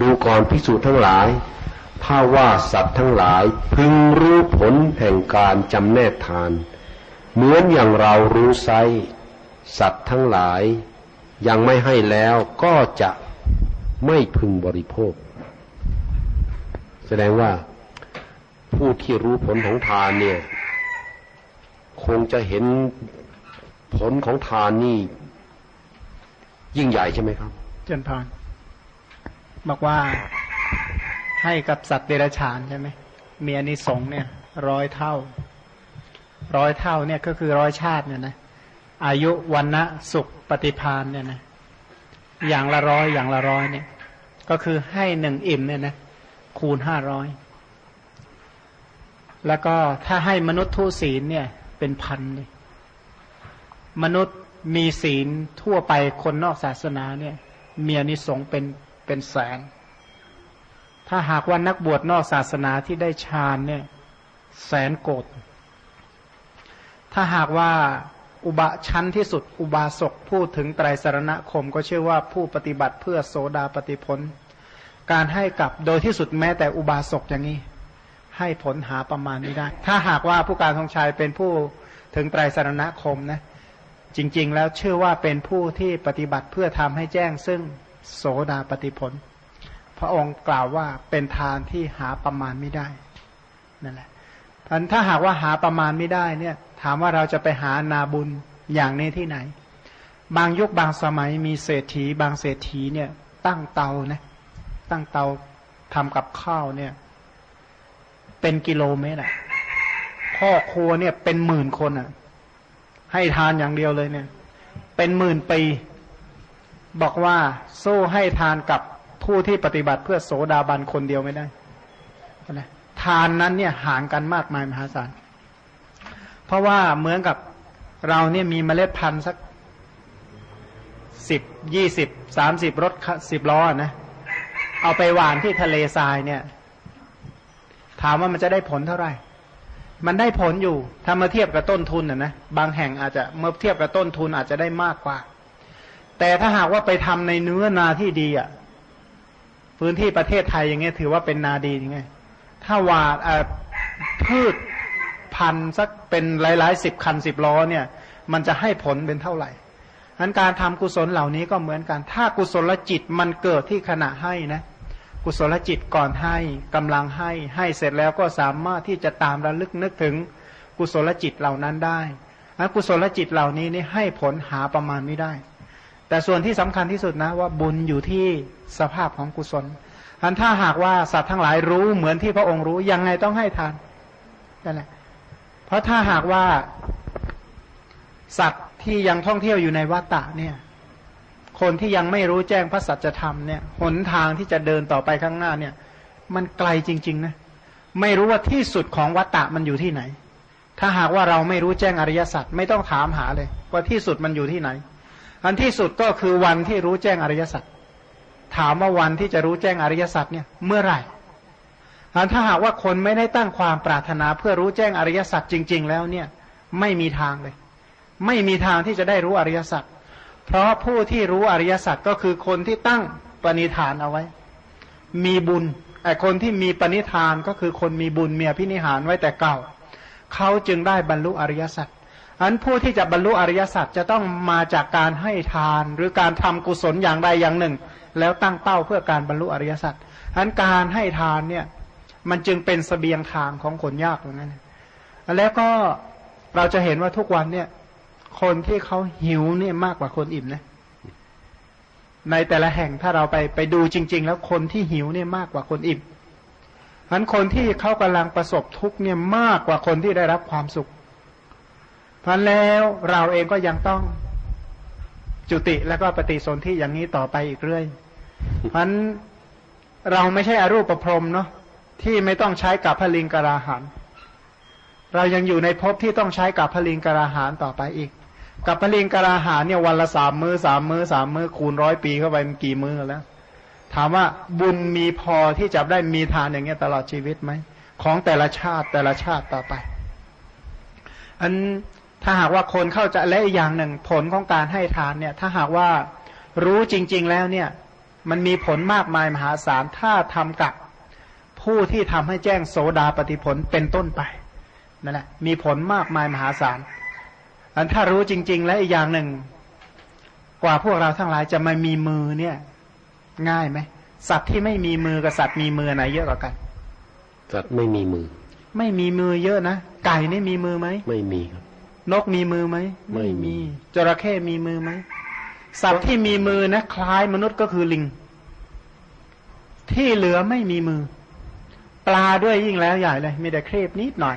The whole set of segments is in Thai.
ดูก่อนพิสูจน์ทั้งหลาย ถ้าว่าสัตว์ทั้งหลายพึงรู้ผลแห่งการจำแนกทาน เหมือนอย่างเรารู้ไซสัตว์ทั้งหลายยังไม่ให้แล้วก็จะไม่พึงบริโภค แสดงว่าผู้ที่รู้ผลของทานเนี่ย คงจะเห็นผลของทานนี่ ยิ่งใหญ่ใช่ไหมครับ เจนพาน บอกว่าให้กับสัตว์เดรัจฉานใช่ไหมมีอนิสงส์เนี่ยร้อยเท่า ร้อยเท่าเนี่ยก็คือร้อยชาติเนี่ยนะอายุวันนะสุขปฏิพานเนี่ยนะอย่างละร้อยอย่างละร้อยเนี่ย ก็คือให้หนึ่งอิ่มเนี่ยนะคูณห้าร้อยแล้วก็ถ้าให้มนุษย์ทุศีลเนี่ย เป็นพันเลยมนุษย์มีศีลทั่วไปคนนอกศาสนาเนี่ยมีอนิสงส์เป็น เป็นแสนถ้าหากว่านักบวชนอกศาสนาที่ได้ฌานเนี่ย แสนโกดถ้าหากว่าอุบะชั้นที่สุด อุบาสกพูดถึงไตรสรณคม ก็เชื่อว่าผู้ปฏิบัติเพื่อโสดาปฏิพลการให้กับโดยที่สุดแม้แต่อุบาสกอย่างนี้ ให้ผลหาประมาณนี้ได้ ถ้าหากว่าผู้การทองชัยเป็นผู้ถึงไตรสรณคมนะจริงๆ แล้วเชื่อว่าเป็นผู้ที่ปฏิบัติเพื่อทำให้แจ้งซึ่ง โสดาปฏิพลพระองค์กล่าวว่าเป็นทานที่หาประมาณไม่ได้นั่นแหละพันถ้าหากว่าหาประมาณไม่ได้เนี่ย ถามว่าเราจะไปหานาบุญอย่างนี้ที่ไหน บางยุคบางสมัยมีเศรษฐี บางเศรษฐีเนี่ย ตั้งเตานะตั้งเตาทำกับข้าวเนี่ย เป็นกิโลเมตรอะพ่อครัวเนี่ยเป็นหมื่นคนอะ ให้ทานอย่างเดียวเลยเนี่ย เป็นหมื่นปี บอกว่าสู้ให้ทานกับผู้ที่ปฏิบัติเพื่อโสดาบันคนเดียวไม่ได้นะทานนั้นเนี่ยห่างกันมากมายมหาศาล เพราะว่าเหมือนกับเราเนี่ยมีเมล็ดพันธุ์สักสิบยี่สิบสามสิบรถสิบล้อนะ เอาไปหวานที่ทะเลทรายเนี่ย ถามว่ามันจะได้ผลเท่าไหร่ มันได้ผลอยู่ ถ้ามาเทียบกับต้นทุนนะนะ บางแห่งอาจจะเมื่อเทียบกับต้นทุนอาจจะได้มากกว่า แต่ถ้าหากว่าไปทำในเนื้อนาที่ดีอะ พื้นที่ประเทศไทยอย่างเงี้ยถือว่าเป็นนาดียังไงถ้าหวาดพืชพันสักเป็นหลายๆสิบคันสิบล้อเนี่ย มันจะให้ผลเป็นเท่าไหร่นั้นการทำกุศลเหล่านี้ก็เหมือนกัน ถ้ากุศลจิตมันเกิดที่ขณะให้นะ กุศลจิตก่อนให้กำลังให้ให้เสร็จแล้วก็สามารถที่จะตามระลึกนึกถึงกุศลจิตเหล่านั้นได้นั้นกุศลจิตเหล่านี้นี่ให้ผลหาประมาณไม่ได้ แต่ส่วนที่สำคัญที่สุดนะว่าบุญอยู่ที่สภาพของกุศลอันถ้าหากว่าสัตว์ทั้งหลายรู้เหมือนที่พระองค์รู้ยังไงต้องให้ทานนั่นแหละเพราะถ้าหากว่าสัตว์ที่ยังท่องเที่ยวอยู่ในวัฏฏะเนี่ย คนที่ยังไม่รู้แจ้งพระสัจธรรมเนี่ยหนทางที่จะเดินต่อไปข้างหน้าเนี่ย มันไกลจริง ๆ นะ ไม่รู้ว่าที่สุดของวัฏฏะมันอยู่ที่ไหน ถ้าหากว่าเราไม่รู้แจ้งอริยสัจไม่ต้องถามหาเลย ว่าที่สุดมันอยู่ที่ไหน อันที่สุดก็คือวันที่รู้แจ้งอริยสัจถามว่าวันที่จะรู้แจ้งอริยสัจเนี่ยเมื่อไหร่อันถ้าหากว่าคนไม่ได้ตั้งความปรารถนาเพื่อรู้แจ้งอริยสัจจริง ๆ แล้วเนี่ยไม่มีทางเลย ไม่มีทางที่จะได้รู้อริยสัจเพราะผู้ที่รู้อริยสัจก็คือคนที่ตั้งปณิธานเอาไว้ มีบุญไอ้คนที่มีปณิธานก็คือคนมีบุญเมียพินิหารไว้แต่เก่า เขาจึงได้บรรลุอริยสัจ อันผู้ที่จะบรรลุอริยสัจจะต้องมาจากการให้ทาน หรือการทำกุศลอย่างใดอย่างหนึ่ง แล้วตั้งเป้าเพื่อการบรรลุอริยสัจอันการให้ทานเนี่ยมันจึงเป็นสเสบียงทางของคนยากตรงนั้นแล้วก็เราจะเห็นว่าทุกวันเนี่ย คนที่เขาหิวเนี่ยมากกว่าคนอิ่มนะในแต่ละแห่งถ้าเราไปไปดูจริง ๆ แล้วคนที่หิวเนี่ยมากกว่าคนอิ่มอันคนที่เขากำลังประสบทุกเนี่ยมากกว่าคนที่ได้รับความสุข พันแล้วเราเองก็ยังต้องจุติแล้วก็ปฏิสนธิอย่างนี้ต่อไปอีกเรื่อยพันเราไม่ใช่อรูปประพรมเนาะที่ไม่ต้องใช้กับพลิงกราหานเรายังอยู่ในภพที่ต้องใช้กับพลิงกราหานต่อไปอีก กับพลิงกราหานเนี่ยวันละสามมือสามมือสามมือคูณร้อยปีเข้าไปมันกี่มือแล้ว ถามว่าบุญมีพอที่จะได้มีทานอย่างเงี้ยตลอดชีวิตไหมของแต่ละชาติแต่ละชาติต่อไป อัน ถ้าหากว่าคนเข้าใจและอีกอย่างหนึ่งผลของการให้ทานเนี่ย ถ้าหากว่ารู้จริง ๆ แล้วเนี่ย มันมีผลมากมายมหาศาลถ้าทำกับผู้ที่ทำให้แจ้งโสดาปฏิผลเป็นต้นไปนั่นแหละมีผลมากมายมหาศาลอันถ้ารู้จริง ๆ และอีกอย่างหนึ่ง กว่าพวกเราทั้งหลายจะมามีมือเนี่ย ง่ายไหมสัตว์ที่ไม่มีมือกับสัตว์มีมือไหนเยอะกว่ากันสัตว์ไม่มีมือ ไม่มีมือเยอะนะไก่นี่มีมือไหมไม่มีครับ นกมีมือไหมไม่มีจระเข้มีมือไหมสัตว์ที่มีมือนะคล้ายมนุษย์ก็คือลิง ที่เหลือไม่มีมือ ปลาด้วยยิ่งแล้วใหญ่เลย มีแต่ครีบนิดหน่อย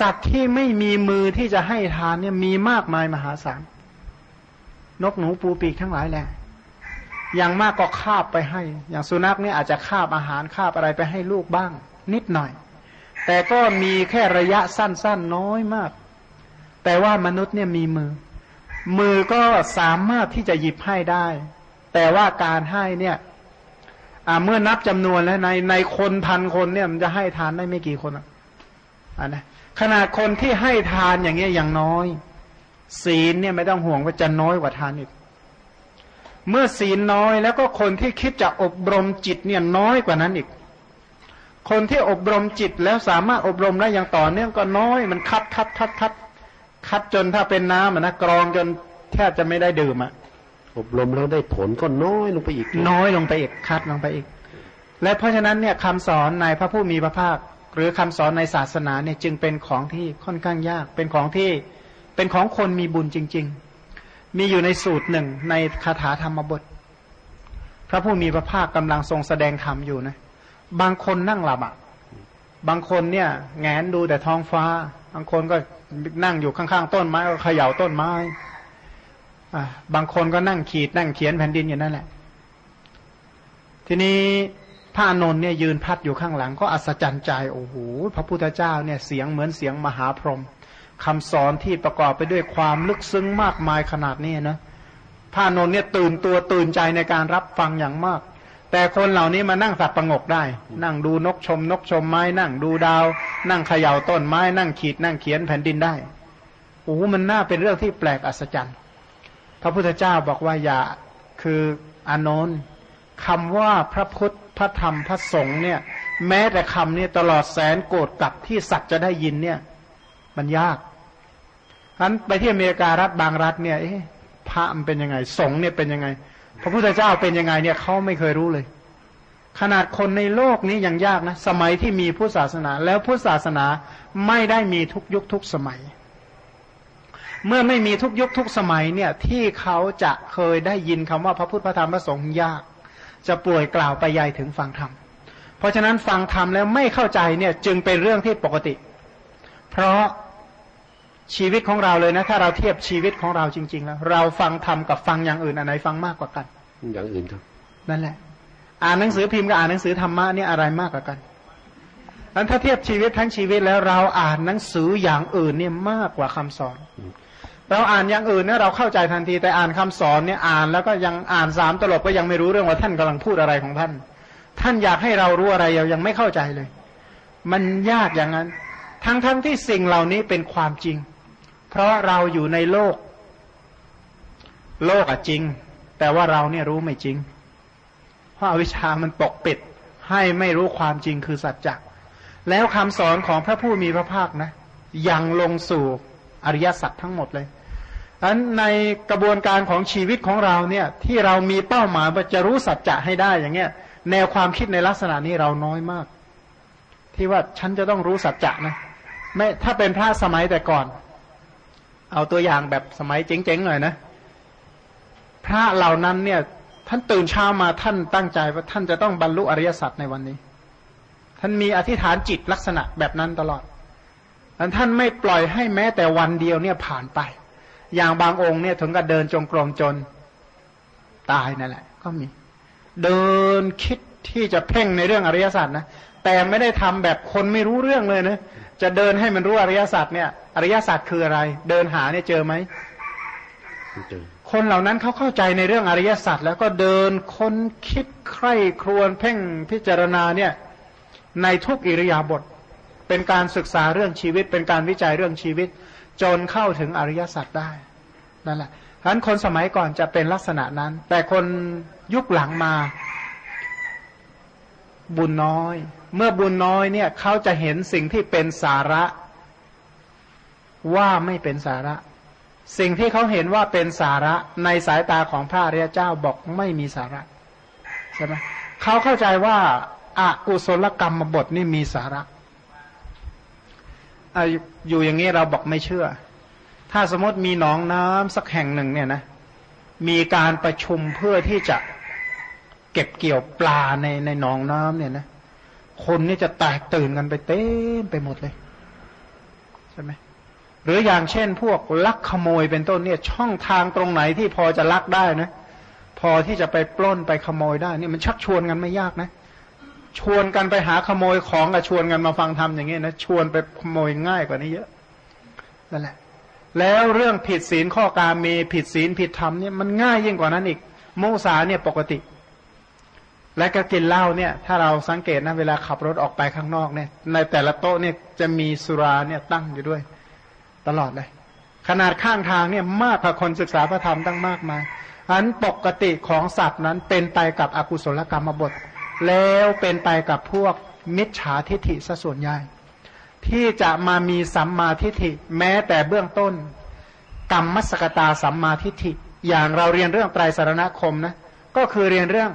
สัตว์ที่ไม่มีมือที่จะให้ทานเนี่ยมีมากมายมหาศาลนกหนูปูปีกทั้งหลายแหละอย่างมากก็คาบไปให้ อย่างสุนัขเนี่ยอาจจะคาบอาหารคาบอะไรไปให้ลูกบ้าง นิดหน่อย แต่ก็มีแค่ระยะสั้นๆน้อยมาก แต่ว่ามนุษย์เนี่ยมีมือ มือก็สามารถที่จะหยิบให้ได้ แต่ว่าการให้เนี่ยเมื่อนับจำนวนแล้วในในคนพันคนเนี่ยมันจะให้ทานได้ไม่กี่คนอะอันนะขนาดคนที่ให้ทานอย่างเงี้ยอย่างน้อย ศีลเนี่ยไม่ต้องห่วงว่าจะน้อยกว่าทานอีก เมื่อศีลน้อยแล้วก็คนที่คิดจะอบรมจิตเนี่ยน้อยกว่านั้นอีก คนที่อบรมจิตแล้วสามารถอบรมได้อย่างต่อเนื่องก็น้อยมันคัดคัดคัดคัด คัดจนถ้าเป็นน้ำนะกรองจนแทบจะไม่ได้ดื่มอะอบรมแล้วได้ผลก็น้อยลงไปอีก น้อยลงไปอีกคัดลงไปอีก และเพราะฉะนั้นเนี่ยคำสอนในพระผู้มีพระภาค หรือคำสอนในศาสนาเนี่ยจึงเป็นของที่ค่อนข้างยาก เป็นของที่เป็นของคนมีบุญจริง ๆ มีอยู่ในสูตรหนึ่งในคาถาธรรมบท พระผู้มีพระภาคกำลังทรงแสดงธรรมอยู่นะ บางคนนั่งหลับอะ บางคนเนี่ยแงนดูแต่ท้องฟ้า บางคนก็นั่งอยู่ข้างๆต้นไม้ก็เขย่าต้นไม้บางคนก็นั่งขีดนั่งเขียนแผ่นดินอยู่นั่นแหละ ทีนี้พระนนท์เนี่ยยืนพัดอยู่ข้างหลัง ก็อัศจรรย์ใจโอ้โหพระพุทธเจ้าเนี่ยเสียงเหมือนเสียงมหาพรหมคำสอนที่ประกอบไปด้วยความลึกซึ้งมากมายขนาดนี้นะพระนนท์เนี่ยตื่นตัวตื่นใจในการรับฟังอย่างมาก แต่คนเหล่านี้มานั่งสับประงกได้ นั่งดูนกชม นกชมไม้ นั่งดูดาว นั่งเขย่าต้นไม้ นั่งขีดนั่งเขียนแผ่นดินได้โอ้มันน่าเป็นเรื่องที่แปลกอัศจรรย์ พระพุทธเจ้าบอกว่าอย่าคืออานนท์คำว่าพระพุทธพระธรรมพระสงฆ์เนี่ย แม้แต่คำเนี้ตลอดแสนโกรธกับที่สัตว์จะได้ยินเนี่ย มันยากนั้นไปที่อเมริการัฐบางรัฐเนี่ยพระมันเป็นยังไง สงฆ์เนี่ยเป็นยังไง พระพุทธเจ้าเป็นยังไงเนี่ยเขาไม่เคยรู้เลย ขนาดคนในโลกนี้ยังยากนะ สมัยที่มีพุทธศาสนา แล้วพุทธศาสนาไม่ได้มีทุกยุคทุกสมัย เมื่อไม่มีทุกยุคทุกสมัยเนี่ยที่เขาจะเคยได้ยินคำว่าพระพุทธพระธรรมพระสงฆ์ยาก จะป่วยกล่าวไปยายถึงฟังธรรมเพราะฉะนั้นฟังธรรมแล้วไม่เข้าใจเนี่ยจึงเป็นเรื่องที่ปกติ เพราะ ชีวิตของเราเลยนะ ถ้าเราเทียบชีวิตของเราจริง ๆ แล้ว เราฟังธรรมกับฟังอย่างอื่นอันไหนฟังมากกว่ากัน อย่างอื่นครับนั่นแหละ อ่านหนังสือพิมพ์กับอ่านหนังสือธรรมะนี่อะไรมากกว่ากันนั้นถ้าเทียบชีวิตทั้งชีวิตแล้วเราอ่านหนังสืออย่างอื่นเนี่ยมากกว่าคำสอน เราอ่านอย่างอื่นเนี่ยเราเข้าใจทันทีแต่อ่านคำสอนเนี่ยอ่านแล้วก็ยังอ่านสามตลบก็ยังไม่รู้เรื่องว่าท่านกำลังพูดอะไรของท่าน ท่านอยากให้เรารู้อะไรเรายังไม่เข้าใจเลย มันยากอย่างนั้น ทั้งๆทที่สิ่งเหล่านี้เป็นความจริง เพราะเราอยู่ในโลก โลกอะจริง แต่ว่าเราเนี่ยรู้ไม่จริง เพราะอาวิชามันปกปิด ให้ไม่รู้ความจริงคือสัจจะแล้วคำสอนของพระผู้มีพระภาคนะยังลงสู่อริยสัจทั้งหมดเลยอันในกระบวนการของชีวิตของเราเนี่ย ที่เรามีเป้าหมายว่าจะรู้สัจจะให้ได้อย่างเงี้ย แนวความคิดในลักษณะนี้เราน้อยมาก ที่ว่าฉันจะต้องรู้สัจจะนะไม่ถ้าเป็นพระสมัยแต่ก่อน เอาตัวอย่างแบบสมัยเจ๋งๆหน่อยนะ พระเหล่านั้นเนี่ย ท่านตื่นเช้ามาท่านตั้งใจว่าท่านจะต้องบรรลุอริยสัจในวันนี้ ท่านมีอธิษฐานจิตลักษณะแบบนั้นตลอดท่านไม่ปล่อยให้แม้แต่วันเดียวเนี่ยผ่านไป อย่างบางองค์เนี่ยถึงกับเดินจงกรมจนตายนั่นแหละ ก็มี เดินคิดที่จะเพ่งในเรื่องอริยสัจนะแต่ไม่ได้ทำแบบคนไม่รู้เรื่องเลยนะ จะเดินให้มันรู้อริยสัจเนี่ย อริยสัจคืออะไร เดินหาเนี่ยเจอไหมคนเหล่านั้นเขาเข้าใจในเรื่องอริยสัจแล้วก็เดินค้นคิดใคร่ครวญเพ่งพิจารณาเนี่ยในทุกอิริยาบถเป็นการศึกษาเรื่องชีวิต เป็นการวิจัยเรื่องชีวิต จนเข้าถึงอริยสัจได้นั่นแหละฉะนั้นคนสมัยก่อนจะเป็นลักษณะนั้น แต่คนยุคหลังมา บุญน้อย เมื่อบุญน้อยเนี่ยเขาจะเห็นสิ่งที่เป็นสาระ ว่าไม่เป็นสาระ สิ่งที่เขาเห็นว่าเป็นสาระในสายตาของพระอริยเจ้าบอกไม่มีสาระใช่ไหมเขาเข้าใจว่าอากุศลกรรมบทนี่มีสาระอยู่อย่างนี้เราบอกไม่เชื่อ ถ้าสมมติมีหนองน้ำสักแห่งหนึ่งเนี่ยนะ มีการประชุมเพื่อที่จะ ก็บเกี่ยวปลาในในหนองน้ำเนี่ยนะคนนี่จะแตกตื่นกันไปเต็มไปหมดเลยใช่ไหมหรืออย่างเช่นพวกลักขโมยเป็นต้นเนี่ยช่องทางตรงไหนที่พอจะลักได้นะ พอที่จะไปปล้นไปขโมยได้นี่มันชักชวนกันไม่ยากนะ ชวนกันไปหาขโมยของกับชวนกันมาฟังธรรมอย่างเงี้ยนะชวนไปขโมยง่ายกว่านี้เยอะนั่นแหละ แล้วเรื่องผิดศีลข้อการมีผิดศีลผิดธรรมเนี่ยมันง่ายยิ่งกว่านั้นอีกโมสาเนี่ยปกติ และก็กินเหล้าเนี่ย ถ้าเราสังเกตนะเวลาขับรถออกไปข้างนอกเนี่ย ในแต่ละโต๊ะเนี่ยจะมีสุราเนี่ยตั้งอยู่ด้วย ตลอดเลย ขนาดข้างทางเนี่ยมากกว่าคนศึกษาพระธรรมตั้งมากมายอันปกติของสัตว์นั้นเป็นไปกับอกุศลกรรมบท แล้วเป็นไปกับพวกมิจฉาทิฐิซะส่วนใหญ่ ที่จะมามีสัมมาทิฏฐิ แม้แต่เบื้องต้น กรรมมัสกตาสัมมาทิฏฐิ อย่างเราเรียนเรื่องไตรสารณคมนะก็คือเรียนเรื่อง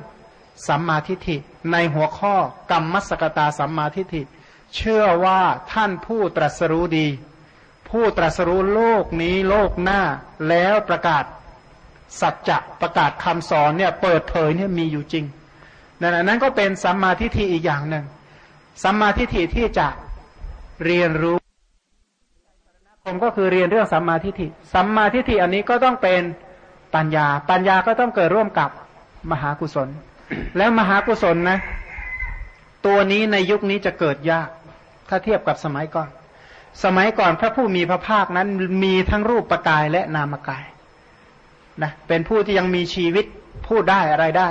สัมมาทิฏฐิ ในหัวข้อกรรมมัสกตาสัมมาทิฏฐิ เชื่อว่าท่านผู้ตรัสรู้ดี ผู้ตรัสรู้โลกนี้โลกหน้า แล้วประกาศสัจจะประกาศคำสอนเนี่ยเปิดเผยเนี่ยมีอยู่จริงนั่นนั้นก็เป็นสัมมาทิฏฐิอีกอย่างหนึ่งสัมมาทิฏฐิที่จะเรียนรู้ผมก็คือเรียนเรื่องสัมมาทิฏฐิ สัมมาทิฏฐิอันนี้ก็ต้องเป็นปัญญา ปัญญาก็ต้องเกิดร่วมกับมหากุศล แล้วมหากุศลนะ ตัวนี้ในยุคนี้จะเกิดยาก ถ้าเทียบกับสมัยก่อน สมัยก่อนพระผู้มีพระภาคนั้นมีทั้งรูปปกายและนามกายนะเป็นผู้ที่ยังมีชีวิตพูดได้อะไรได้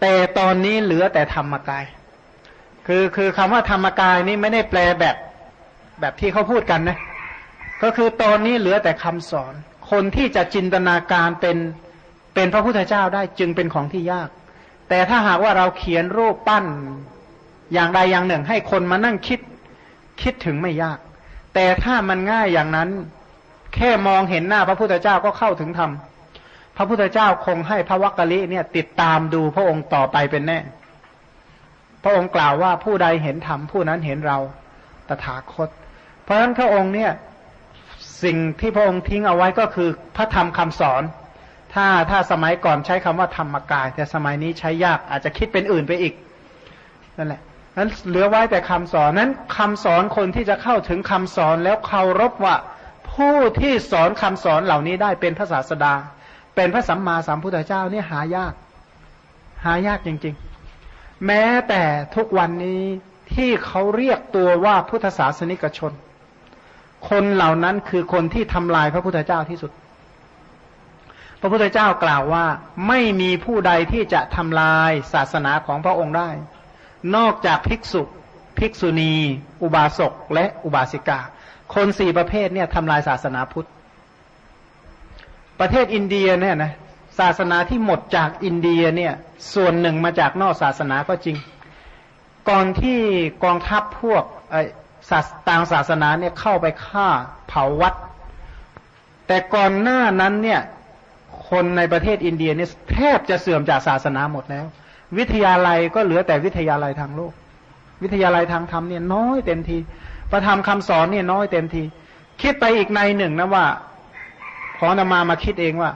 แต่ตอนนี้เหลือแต่ธรรมกาย คือคือคำว่าธรรมกายนี่ไม่ได้แปลแบบแบบที่เขาพูดกันนะ ก็คือตอนนี้เหลือแต่คำสอน คนที่จะจินตนาการเป็นเป็นพระพุทธเจ้าได้จึงเป็นของที่ยาก แต่ถ้าหากว่าเราเขียนรูปปั้น อย่างใดอย่างหนึ่ง ให้คนมานั่งคิด คิดถึงไม่ยาก แต่ถ้ามันง่ายอย่างนั้น แค่มองเห็นหน้าพระพุทธเจ้าก็เข้าถึงธรรมพระพุทธเจ้าคงให้พระวักกะลิเนี่ยติดตามดูพระองค์ต่อไปเป็นแน่ พระองค์กล่าวว่าผู้ใดเห็นธรรมผู้นั้นเห็นเราตถาคต เพราะฉะนั้นพระองค์เนี่ยสิ่งที่พระองค์ทิ้งเอาไว้ก็คือพระธรรมคำสอน ถ้าถ้าสมัยก่อนใช้คำว่าธรรมกาย แต่สมัยนี้ใช้ยากอาจจะคิดเป็นอื่นไปอีกนั่นแหละนั้นเหลือไว้แต่คำสอนนั้นคำสอนคนที่จะเข้าถึงคำสอนแล้วเคารพว่า ผู้ที่สอนคำสอนเหล่านี้ได้เป็นพระศาสดา เป็นพระสัมมาสัมพุทธเจ้านี่หายาก หายากจริง ๆ แม้แต่ทุกวันนี้ที่เขาเรียกตัวว่าพุทธศาสนิกชน คนเหล่านั้นคือคนที่ทำลายพระพุทธเจ้าที่สุด พระพุทธเจ้ากล่าวว่า ไม่มีผู้ใดที่จะทำลายศาสนาของพระองค์ได้ นอกจากภิกษุ ภิกษุณี อุบาสกและอุบาสิกา คนสี่ประเภทเนี่ยทำลายศาสนาพุทธ ประเทศอินเดียเนี่ยนะศาสนาที่หมดจากอินเดียเนี่ยส่วนหนึ่งมาจากนอกศาสนาก็จริง ก่อนที่กองทัพพวกไอ้ต่างศาสนาเนี่ยเข้าไปฆ่าเผาวัด แต่ก่อนหน้านั้นเนี่ย คนในประเทศอินเดียเนี่ยแทบจะเสื่อมจากศาสนาหมดแล้ว วิทยาลัยก็เหลือแต่วิทยาลัยทางโลก วิทยาลัยทางธรรมเนี่ยน้อยเต็มทีประธรรมคำสอนเนี่ยน้อยเต็มที คิดไปอีกในหนึ่งนะว่าขอนำมามาคิดเองว่า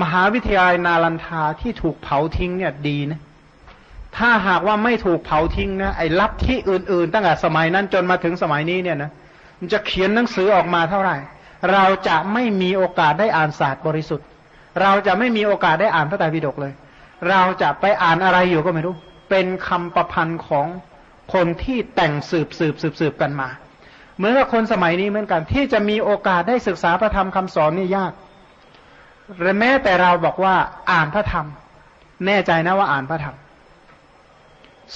มหาวิทยาลัยนาลันทาที่ถูกเผาทิ้งเนี่ยดีนะถ้าหากว่าไม่ถูกเผาทิ้งนะไอ้ลับที่อื่นๆ ตั้งแต่สมัยนั้นจนมาถึงสมัยนี้เนี่ยนะมันจะเขียนหนังสือออกมาเท่าไหร่ เราจะไม่มีโอกาสได้อ่านศาสตร์บริสุทธิ์ เราจะไม่มีโอกาสได้อ่านพระไตรปิฎกเลย เราจะไปอ่านอะไรอยู่ก็ไม่รู้ เป็นคำประพันธ์ของคนที่แต่งสืบสืบสืบสืบกันมา เหมือนกับคนสมัยนี้เหมือนกันที่จะมีโอกาสได้ศึกษาพระธรรมคำสอนนี่ยากและแม้แต่เราบอกว่าอ่านพระธรรม แน่ใจนะว่าอ่านพระธรรม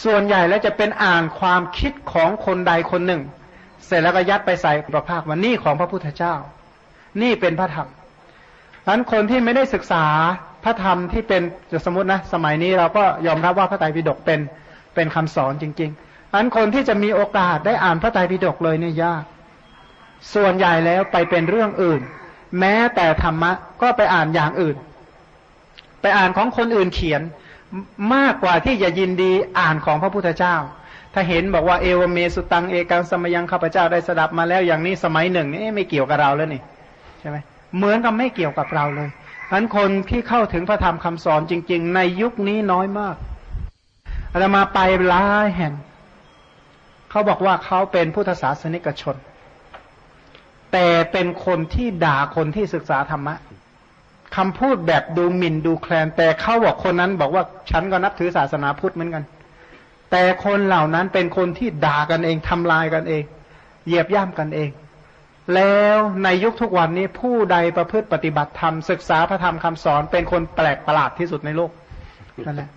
ส่วนใหญ่แล้วจะเป็นอ่านความคิดของคนใดคนหนึ่ง เสร็จแล้วก็ยัดไปใส่ประภาคว่านี่ของพระพุทธเจ้า นี่เป็นพระธรรม นั้นคนที่ไม่ได้ศึกษาพระธรรมที่เป็นจะสมมตินะสมัยนี้เราก็ยอมรับว่าพระไตรปิฎกเป็นเป็นคำสอนจริงๆดังนั้นคนที่จะมีโอกาสได้อ่านพระไตรปิฎกเลยเนี่ยยาก ส่วนใหญ่แล้วไปเป็นเรื่องอื่น แม้แต่ธรรมะก็ไปอ่านอย่างอื่น ไปอ่านของคนอื่นเขียนมากกว่าที่จะยินดีอ่านของพระพุทธเจ้า ถ้าเห็นบอกว่าเอวเมสุตังเอกังสมยังข้าพเจ้าได้สดับมาแล้วอย่างนี้สมัยหนึ่งนี่ไม่เกี่ยวกับเราแล้วนี่ใช่ไหม เหมือนกับไม่เกี่ยวกับเราเลยนั้นคนที่เข้าถึงพระธรรมคำสอนจริง ๆ ในยุคนี้น้อยมากเรามาไปหลายแห่งเขาบอกว่าเขาเป็นพุทธศาสนิกชน แต่เป็นคนที่ด่าคนที่ศึกษาธรรมะคำพูดแบบดูหมิ่นดูแคลน แต่เขาบอกคนนั้นบอกว่าฉันก็นับถือศาสนาพุทธเหมือนกัน แต่คนเหล่านั้นเป็นคนที่ด่ากันเองทำลายกันเอง เหยียบย่ำกันเอง แล้วในยุคทุกวันนี้ผู้ใดประพฤติปฏิบัติธรรมศึกษาพระธรรมคำสอน เป็นคนแปลกประหลาดที่สุดในโลกนั่นแหละ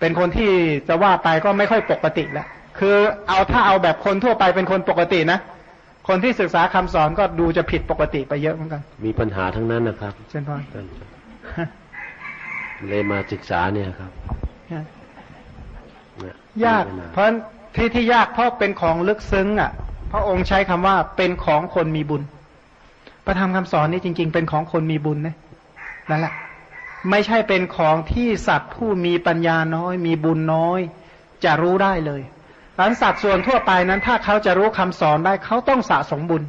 เป็นคนที่จะว่าไปก็ไม่ค่อยปกติแล้วคือเอาถ้าเอาแบบคนทั่วไปเป็นคนปกตินะคนที่ศึกษาคำสอนก็ดูจะผิดปกติไปเยอะเหมือนกัน มีปัญหาทั้งนั้นนะครับเช่นพอเลยมาศึกษาเนี่ยครับ ยาก เพราะที่ที่ยากเพราะเป็นของลึกซึ้งอะ พระองค์ใช้คำว่าเป็นของคนมีบุญ ประธรรมคำสอนนี่จริง ๆ เป็นของคนมีบุญนะนั่นแหละ ไม่ใช่เป็นของที่สัตว์ผู้มีปัญญาน้อย มีบุญน้อย จะรู้ได้เลยหลันสัตว์ส่วนทั่วไปนั้น ถ้าเขาจะรู้คำสอนได้เขาต้องสะสมบุญ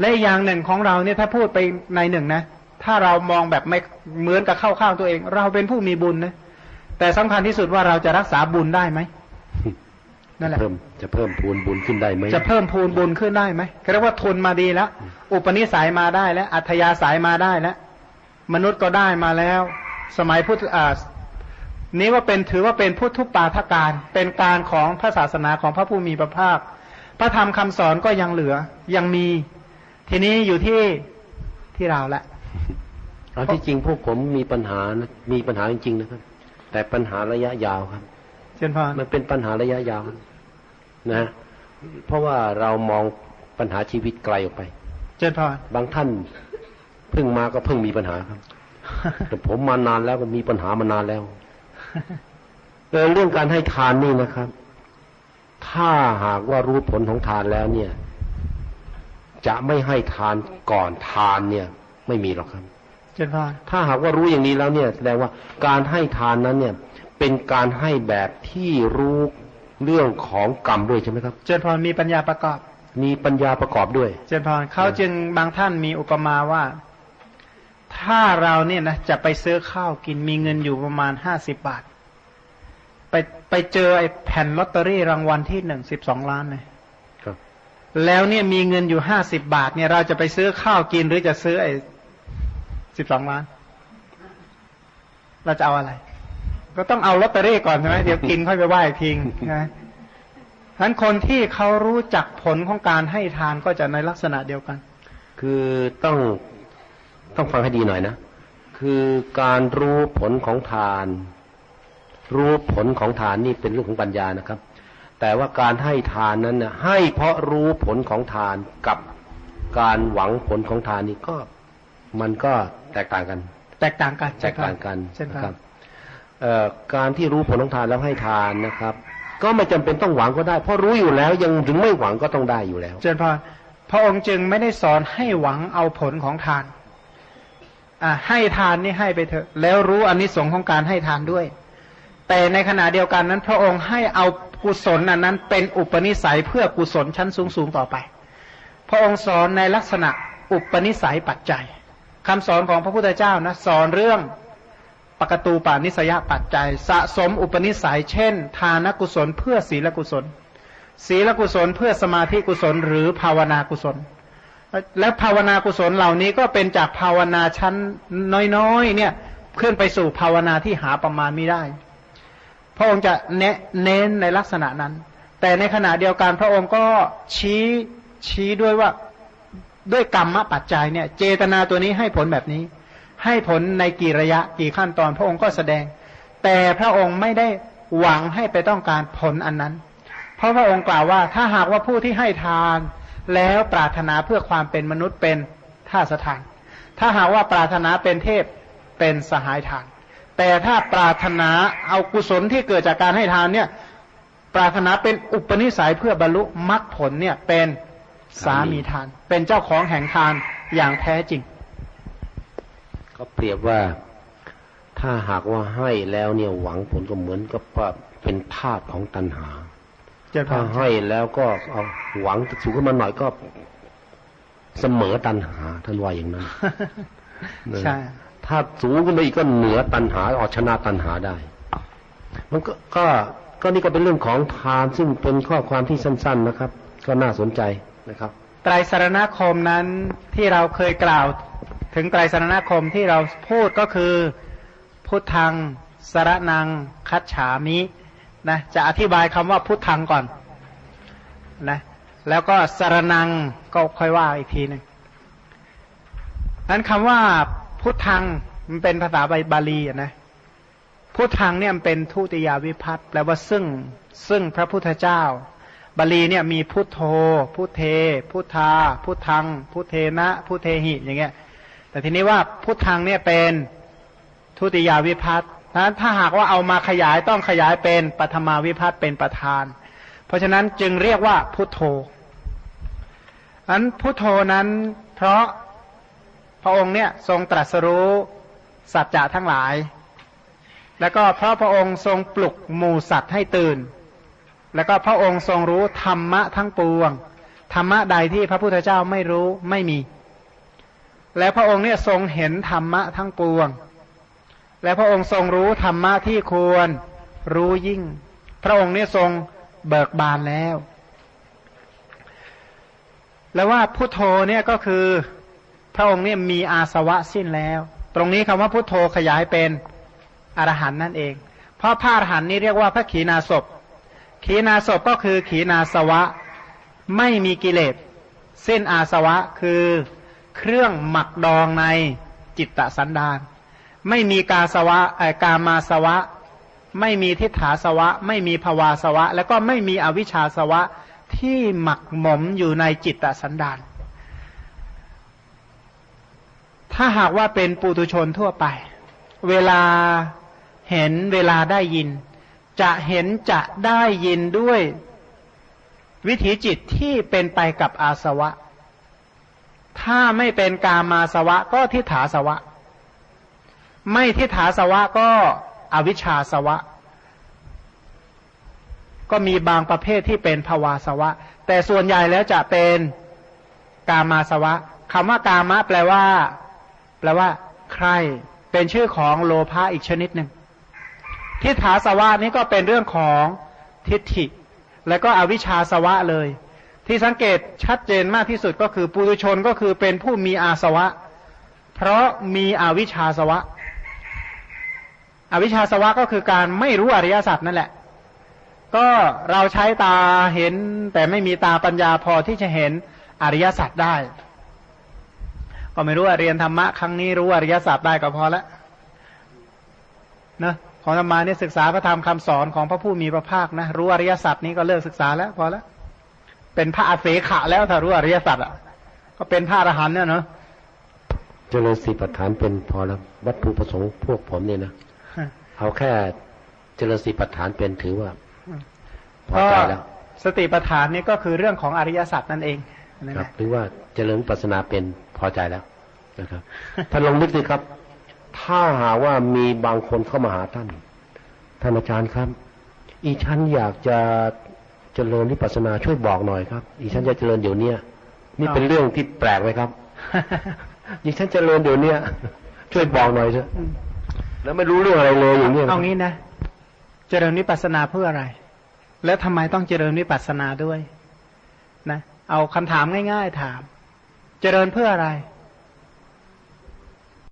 และอย่างหนึ่งของเราเนี่ยถ้าพูดไปในหนึ่งนะ ถ้าเรามองแบบไม่เหมือนกับเข้าข้างตัวเอง เราเป็นผู้มีบุญนะแต่สำคัญที่สุดว่าเราจะรักษาบุญได้ไหม นั่นแหละเพิ่มจะเพิ่มพูนบุญขึ้นได้ไหมจะเพิ่มพูนบุญขึ้นได้ไหมเรียกว่าทุนมาดีแล้ว อุปนิสัยมาได้แล้ว อัธยาศัยมาได้แล้ว มนุษย์ก็ได้มาแล้ว สมัยพุทธอ่านี้ว่าเป็นถือว่าเป็นพุทธุปาทการ เป็นการของพระศาสนาของพระผู้มีพระภาค พระธรรมคำสอนก็ยังเหลือ ยังมี ทีนี้อยู่ที่ที่เราละเอาที่จริงพวกผมมีปัญหานะมีปัญหาจริงๆนะครับ แต่ปัญหาระยะยาวครับเช่นพอมันเป็นปัญหาระยะยาว นะ เพราะว่าเรามองปัญหาชีวิตไกลออกไปเช่นพอบางท่านเพิ่งมาก็เพิ่งมีปัญหาครับ แต่ผมมานานแล้วก็มีปัญหามานานแล้วเรื่องการให้ทานนี่นะครับ ถ้าหากว่ารู้ผลของทานแล้วเนี่ย จะไม่ให้ทานก่อนทานเนี่ย ไม่มีหรอกครับเจนพานถ้าหากว่ารู้อย่างนี้แล้วเนี่ยแสดงว่าการให้ทานนั้นเนี่ย เป็นการให้แบบที่รู้ เรื่องของกรรมด้วยใช่ไหมครับ เจนพรมีปัญญาประกอบ มีปัญญาประกอบด้วย เจนพรเขาจึงบางท่านมีอุปมาว่า ถ้าเราเนี่ยนะจะไปซื้อข้าวกินมีเงินอยู่ประมาณห้าสิบบาท ไปไปเจอไอ้แผ่นลอตเตอรี่รางวัลที่หนึ่งสิบสองล้านเลยแล้วเนี่ยมีเงินอยู่ห้าสิบบาท เนี่ย เราจะไปซื้อข้าวกินหรือจะซื้อไอ้สิบสองล้าน เราจะเอาอะไร ก็ต้องเอาลอตเตอรี่ก่อนใช่ไหมเดี๋ยวกินค่อยไปไหว้ทิ้งนะฉะนั้นคนที่เขารู้จักผลของการให้ทานก็จะในลักษณะเดียวกัน คือต้องต้องฟังให้ดีหน่อยนะ คือการรู้ผลของทาน รู้ผลของทานนี่เป็นเรื่องของปัญญานะครับ แต่ว่าการให้ทานนั้นนะให้เพราะรู้ผลของทานกับการหวังผลของทานนี่ก็มันก็แตกต่างกัน แตกต่างกันแตกต่างกันนะครับ การที่รู้ผลของทานแล้วให้ทานนะครับ ก็ไม่จำเป็นต้องหวังก็ได้ เพราะรู้อยู่แล้วยังถึงไม่หวังก็ต้องได้อยู่แล้วเจนพรพระองค์จึงไม่ได้สอนให้หวังเอาผลของทานอให้ทานนี่ให้ไปเถอะ แล้วรู้อนนิสงส์ของการให้ทานด้วย แต่ในขณะเดียวกันนั้น พระองค์ให้เอากุศลอันนั้นเป็นอุปนิสัยเพื่อกุศลชั้นสูงสูงต่อไป พระองค์สอนในลักษณะอุปนิสัยปัจจัยคำสอนของพระพุทธเจ้านะสอนเรื่อง ปกตูปานิสยปัจจัย สะสมอุปนิสัย เช่น ทานกุศลเพื่อศีลกุศล ศีลกุศลเพื่อสมาธิกุศล หรือภาวนากุศล และภาวนากุศลเหล่านี้ก็เป็นจากภาวนาชั้นน้อยๆเนี่ยขึ้นไปสู่ภาวนาที่หาประมาณไม่ได้ พระองค์จะเน้นในลักษณะนั้น แต่ในขณะเดียวกันพระองค์ก็ชี้ชี้ด้วยว่าด้วยกรรมปัจจัยเนี่ยเจตนาตัวนี้ให้ผลแบบนี้ ให้ผลในกี่ระยะกี่ขั้นตอนพระองค์ก็แสดง แต่พระองค์ไม่ได้หวังให้ไปต้องการผลอันนั้น เพราะพระองค์กล่าวว่าถ้าหากว่าผู้ที่ให้ทาน แล้วปรารถนาเพื่อความเป็นมนุษย์เป็นท่าสถาน ถ้าหากว่าปรารถนาเป็นเทพเป็นสหายทาน แต่ถ้าปรารถนาเอากุศลที่เกิดจากการให้ทานเนี่ยปรารถนาเป็นอุปนิสัยเพื่อบรรลุมรรคผลเนี่ยเป็นสามีทาน เป็นเจ้าของแห่งทานอย่างแท้จริง ก็เปรียบว่าถ้าหากว่าให้แล้วเนี่ยหวังผลก็เหมือนกับว่าเป็นธาตุของตัณหาถ้าให้แล้วก็เอาหวังสูงขึ้นมาหน่อยก็เสมอตัณหาท่านว่าอย่างนั้นใช่ถ้าสูงขึ้นไปอีกก็เหนือตัณหาออกชนะตัณหาได้ มันก็ก็ก็นี่ก็เป็นเรื่องของทานซึ่งเป็นข้อความที่สั้น ๆนะครับ ก็น่าสนใจนะครับไตรสรณคมนั้นที่เราเคยกล่าว ถึงไตรสรณคมที่เราพูดก็คือพุทธังสรนังคัจฉามินะจะอธิบายคำว่าพุทธังก่อนนะแล้วก็สรนังก็ค่อยว่าอีกทีหนึ่งนั้นคำว่าพุทธังมันเป็นภาษาบาลีนะพุทธังเนี่ยมันเป็นทุติยาวิพัตแปลว่าซึ่งซึ่งพระพุทธเจ้า บาลีเนี่ยมีพุทโธ พุทเท พุทธา พุทธัง พุทเทนะ พุทเทหิอย่างเงี้ย แต่ทีนี้ว่าพุทธังเนี่ยเป็นทุติยาวิพัตนั้นถ้าหากว่าเอามาขยายต้องขยายเป็นปฐมาวิพัตเป็นประธาน เพราะฉะนั้นจึงเรียกว่าพุทโธอันพุทโธนั้นเพราะพระองค์เนี่ยทรงตรัสรู้สัจจะทั้งหลาย แล้วก็เพราะพระองค์ทรงปลุกหมู่สัตว์ให้ตื่น แล้วก็พระองค์ทรงรู้ธรรมะทั้งปวง ธรรมะใดที่พระพุทธเจ้าไม่รู้ไม่มี และพระองค์เนี่ยทรงเห็นธรรมะทั้งปวง และพระองค์ทรงรู้ธรรมะที่ควรรู้ยิ่ง พระองค์เนี่ยทรงเบิกบานแล้ว แล้วว่าพุทโธเนี่ยก็คือพระองค์เนี่ยมีอาสวะสิ้นแล้ว ตรงนี้คำว่าพุทโธขยายเป็นอรหันต์นั่นเอง เพราะพระอรหันต์นี้เรียกว่าพระขีณาสพขีณาสพก็คือขีณาสวะ ไม่มีกิเลสสิ้นอาสวะคือ เครื่องหมักดองในจิตตสันดาน ไม่มีกาสวะกามาสวะ ไม่มีทิฏฐาสวะ ไม่มีภวาสวะ แล้วก็ไม่มีอวิชชาสวะที่หมักหมมอยู่ในจิตตสันดาน ถ้าหากว่าเป็นปุถุชนทั่วไป เวลาเห็นเวลาได้ยิน จะเห็นจะได้ยินด้วยวิถีจิตที่เป็นไปกับอาสวะ ถ้าไม่เป็นกามาสวะก็ทิฏฐาสวะ ไม่ทิฏฐาสวะก็อวิชชาสวะ ก็มีบางประเภทที่เป็นภวาสวะ แต่ส่วนใหญ่แล้วจะเป็นกามาสวะคำว่ากามะแปลว่า แปลว่า ใคร เป็นชื่อของโลภะอีกชนิดหนึ่งทิฏฐาสวะนี้ก็เป็นเรื่องของทิฏฐิ และก็อวิชชาสวะเลย ที่สังเกตชัดเจนมากที่สุดก็คือปุถุชนก็คือเป็นผู้มีอาสวะ เพราะมีอวิชชาสวะ อวิชชาสวะก็คือการไม่รู้อริยสัจนั่นแหละ ก็เราใช้ตาเห็นแต่ไม่มีตาปัญญาพอที่จะเห็นอริยสัจได้ ก็ไม่รู้เรียนธรรมะครั้งนี้รู้อริยสตร์ได้ก็พอแล้วนะของธรรมาเนี่ยศึกษาพระธรรมคำสอนของพระผู้มีพระภาคนะรู้อริยสัจนี้ก็เลิกศึกษาแล้วพอแล้ว เป็นพระอาเสขะแล้วถ้ารู้อริยสัจอะ ก็เป็นพระอรหันต์เนี่ยเนาะเจริญสีปัฏฐานเป็นพอแล้ววัตถุประสงค์พวกผมเนี่ยนะเอาแค่เจริญสีปัฏฐานเป็นถือว่าพอใจแล้วสติปัฏฐานนี่ก็คือเรื่องของอริยสัจนั่นเองครับหรือว่าเจริญปัสนาเป็นพอใจแล้วนะครับท่านลองนึกดูครับ ถ้าหาว่ามีบางคนเข้ามาหาท่านท่านอาจารย์ครับ อีฉันอยากจะ เจริญวิปัสนาช่วยบอกหน่อยครับอีฉันจะเจริญเดี๋ยวนี้นี่เป็นเรื่องที่แปลกไหมครับอีฉันเจริญเดี๋ยวนี้ช่วยบอกหน่อยเถอะแล้วไม่รู้เรื่องอะไรเลยอย่างนี้เอางี้นะ เจริญวิปัสนาเพื่ออะไร แล้วทำไมต้องเจริญวิปัสนาด้วย นะ เอาคำถามง่าย ๆ ถาม เจริญเพื่ออะไร